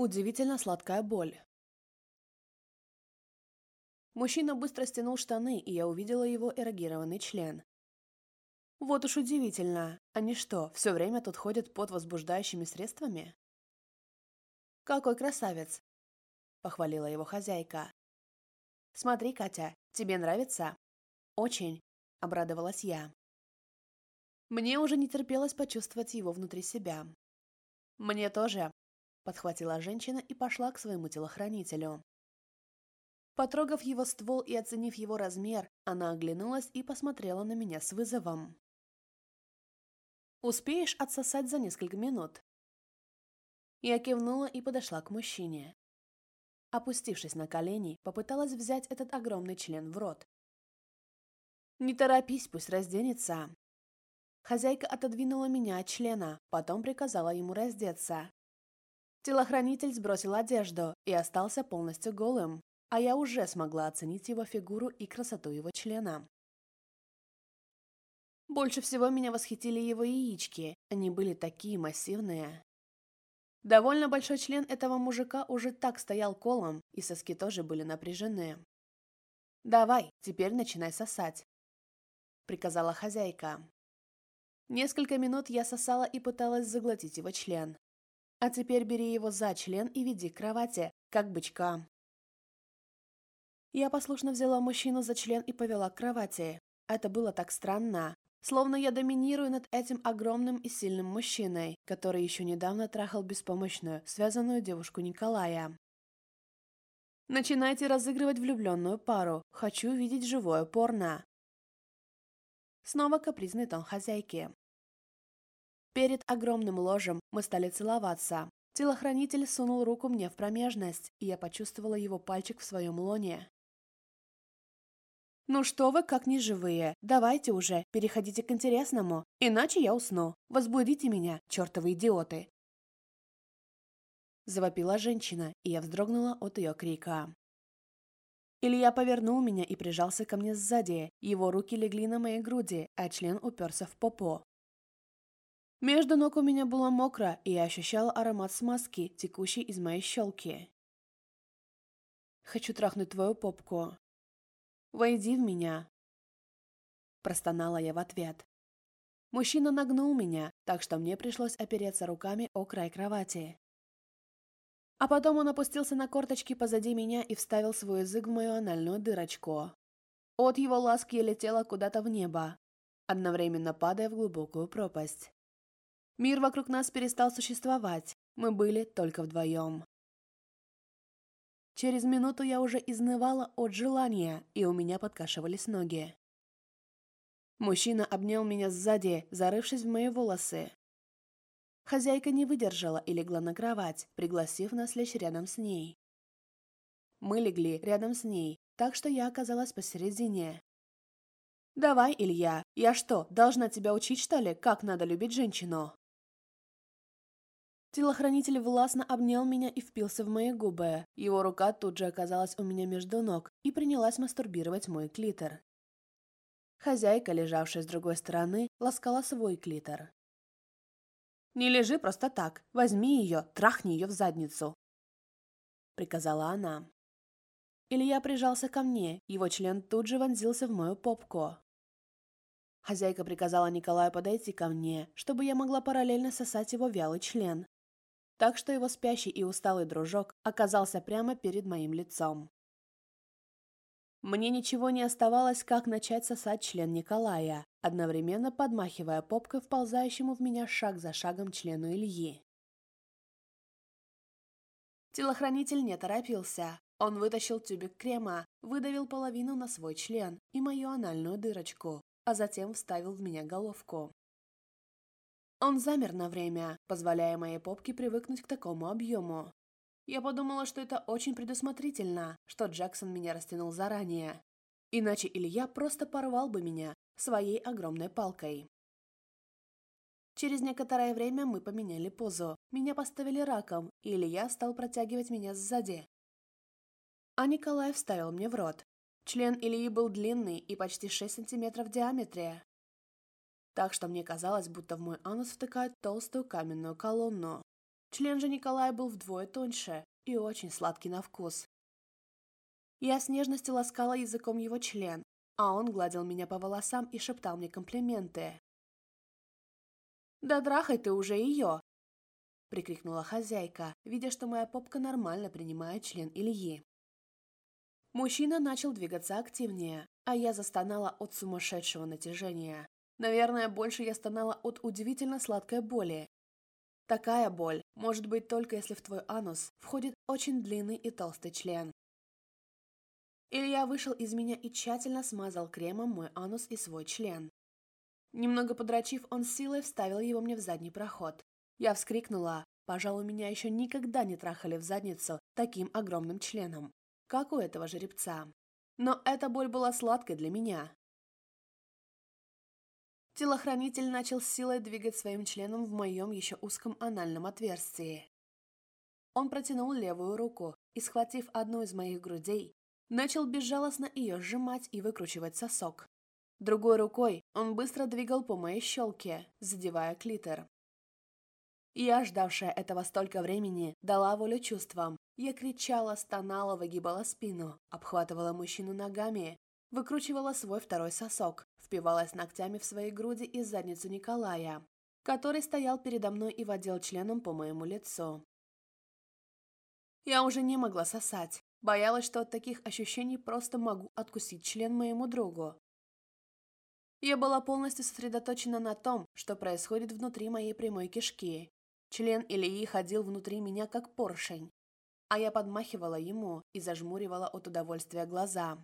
Удивительно сладкая боль. Мужчина быстро стянул штаны, и я увидела его эрогированный член. Вот уж удивительно. Они что, все время тут ходят под возбуждающими средствами? Какой красавец! Похвалила его хозяйка. Смотри, Катя, тебе нравится? Очень, обрадовалась я. Мне уже не терпелось почувствовать его внутри себя. Мне тоже, Подхватила женщина и пошла к своему телохранителю. Потрогав его ствол и оценив его размер, она оглянулась и посмотрела на меня с вызовом. «Успеешь отсосать за несколько минут?» Я кивнула и подошла к мужчине. Опустившись на колени, попыталась взять этот огромный член в рот. «Не торопись, пусть разденется». Хозяйка отодвинула меня от члена, потом приказала ему раздеться. Телохранитель сбросил одежду и остался полностью голым, а я уже смогла оценить его фигуру и красоту его члена. Больше всего меня восхитили его яички, они были такие массивные. Довольно большой член этого мужика уже так стоял колом, и соски тоже были напряжены. «Давай, теперь начинай сосать», — приказала хозяйка. Несколько минут я сосала и пыталась заглотить его член, а теперь бери его за член и веди к кровати, как бычка. Я послушно взяла мужчину за член и повела к кровати. Это было так странно. Словно я доминирую над этим огромным и сильным мужчиной, который еще недавно трахал беспомощную, связанную девушку Николая. Начинайте разыгрывать влюбленную пару. Хочу видеть живое порно. Снова капризный тон хозяйки. Перед огромным ложем мы стали целоваться. Телохранитель сунул руку мне в промежность, и я почувствовала его пальчик в своем лоне. «Ну что вы, как неживые! Давайте уже, переходите к интересному, иначе я усну. Возбудите меня, чертовы идиоты!» Завопила женщина, и я вздрогнула от ее крика. Илья повернул меня и прижался ко мне сзади. Его руки легли на моей груди, а член уперся в попо. Между ног у меня было мокро, и я ощущала аромат смазки, текущей из моей щелки. «Хочу трахнуть твою попку. Войди в меня!» Простонала я в ответ. Мужчина нагнул меня, так что мне пришлось опереться руками о край кровати. А потом он опустился на корточки позади меня и вставил свой язык в мою анальную дырочку. От его ласки я летела куда-то в небо, одновременно падая в глубокую пропасть. Мир вокруг нас перестал существовать, мы были только вдвоем. Через минуту я уже изнывала от желания, и у меня подкашивались ноги. Мужчина обнял меня сзади, зарывшись в мои волосы. Хозяйка не выдержала и легла на кровать, пригласив нас лечь рядом с ней. Мы легли рядом с ней, так что я оказалась посередине. «Давай, Илья, я что, должна тебя учить, что ли, как надо любить женщину?» Телохранитель властно обнял меня и впился в мои губы. Его рука тут же оказалась у меня между ног и принялась мастурбировать мой клитор. Хозяйка, лежавшая с другой стороны, ласкала свой клитор. «Не лежи просто так. Возьми ее, трахни ее в задницу!» Приказала она. Илья прижался ко мне, его член тут же вонзился в мою попку. Хозяйка приказала Николаю подойти ко мне, чтобы я могла параллельно сосать его вялый член, так что его спящий и усталый дружок оказался прямо перед моим лицом. Мне ничего не оставалось, как начать сосать член Николая, одновременно подмахивая попкой вползающему в меня шаг за шагом члену Ильи. Телохранитель не торопился. Он вытащил тюбик крема, выдавил половину на свой член и мою анальную дырочку, а затем вставил в меня головку. Он замер на время, позволяя моей попке привыкнуть к такому объему. Я подумала, что это очень предусмотрительно, что Джексон меня растянул заранее. Иначе Илья просто порвал бы меня своей огромной палкой. Через некоторое время мы поменяли позу. Меня поставили раком, и Илья стал протягивать меня сзади. А Николай вставил мне в рот. Член Ильи был длинный и почти 6 сантиметров в диаметре так что мне казалось, будто в мой анус втыкают толстую каменную колонну. Член же Николая был вдвое тоньше и очень сладкий на вкус. Я с нежностью ласкала языком его член, а он гладил меня по волосам и шептал мне комплименты. «Да драхай ты уже ее!» – прикрикнула хозяйка, видя, что моя попка нормально принимает член Ильи. Мужчина начал двигаться активнее, а я застонала от сумасшедшего натяжения. Наверное, больше я стонала от удивительно сладкой боли. Такая боль может быть только если в твой анус входит очень длинный и толстый член. Илья вышел из меня и тщательно смазал кремом мой анус и свой член. Немного подрочив, он силой вставил его мне в задний проход. Я вскрикнула. Пожалуй, меня еще никогда не трахали в задницу таким огромным членом, как у этого жеребца. Но эта боль была сладкой для меня, Телохранитель начал с силой двигать своим членом в моем еще узком анальном отверстии. Он протянул левую руку и, схватив одну из моих грудей, начал безжалостно ее сжимать и выкручивать сосок. Другой рукой он быстро двигал по моей щелке, задевая клитор. Я, ждавшая этого столько времени, дала волю чувствам. Я кричала, стонала, выгибала спину, обхватывала мужчину ногами, Выкручивала свой второй сосок, впивалась ногтями в свои груди и задницу Николая, который стоял передо мной и водил членом по моему лицу. Я уже не могла сосать, боялась, что от таких ощущений просто могу откусить член моему другу. Я была полностью сосредоточена на том, что происходит внутри моей прямой кишки. Член Ильи ходил внутри меня как поршень, а я подмахивала ему и зажмуривала от удовольствия глаза.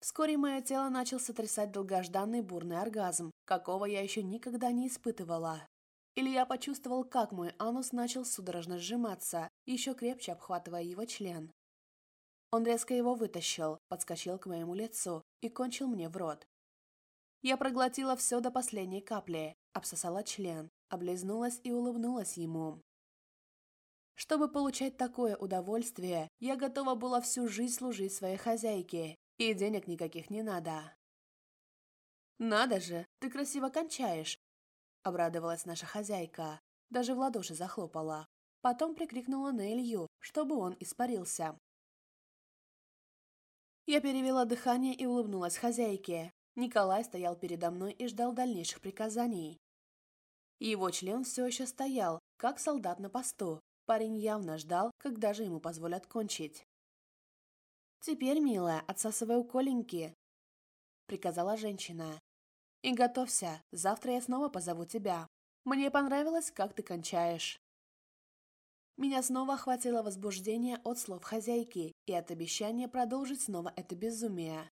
Вскоре мое тело начал сотрясать долгожданный бурный оргазм, какого я еще никогда не испытывала. Или я почувствовал, как мой анус начал судорожно сжиматься, еще крепче обхватывая его член. Он резко его вытащил, подскочил к моему лицу и кончил мне в рот. Я проглотила все до последней капли, обсосала член, облизнулась и улыбнулась ему. Чтобы получать такое удовольствие, я готова была всю жизнь служить своей хозяйке и денег никаких не надо. «Надо же, ты красиво кончаешь!» Обрадовалась наша хозяйка, даже в ладоши захлопала. Потом прикрикнула на Илью, чтобы он испарился. Я перевела дыхание и улыбнулась хозяйке. Николай стоял передо мной и ждал дальнейших приказаний. Его член все еще стоял, как солдат на посту. Парень явно ждал, когда же ему позволят кончить. «Теперь, милая, отсасывай у Коленьки», — приказала женщина. «И готовься, завтра я снова позову тебя. Мне понравилось, как ты кончаешь». Меня снова охватило возбуждение от слов хозяйки и от обещания продолжить снова это безумие.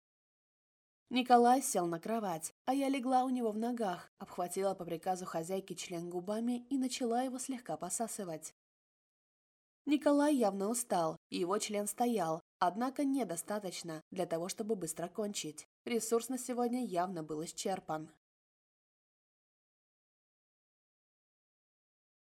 Николай сел на кровать, а я легла у него в ногах, обхватила по приказу хозяйки член губами и начала его слегка посасывать. Николай явно устал, его член стоял, однако недостаточно для того, чтобы быстро кончить. Ресурс на сегодня явно был исчерпан.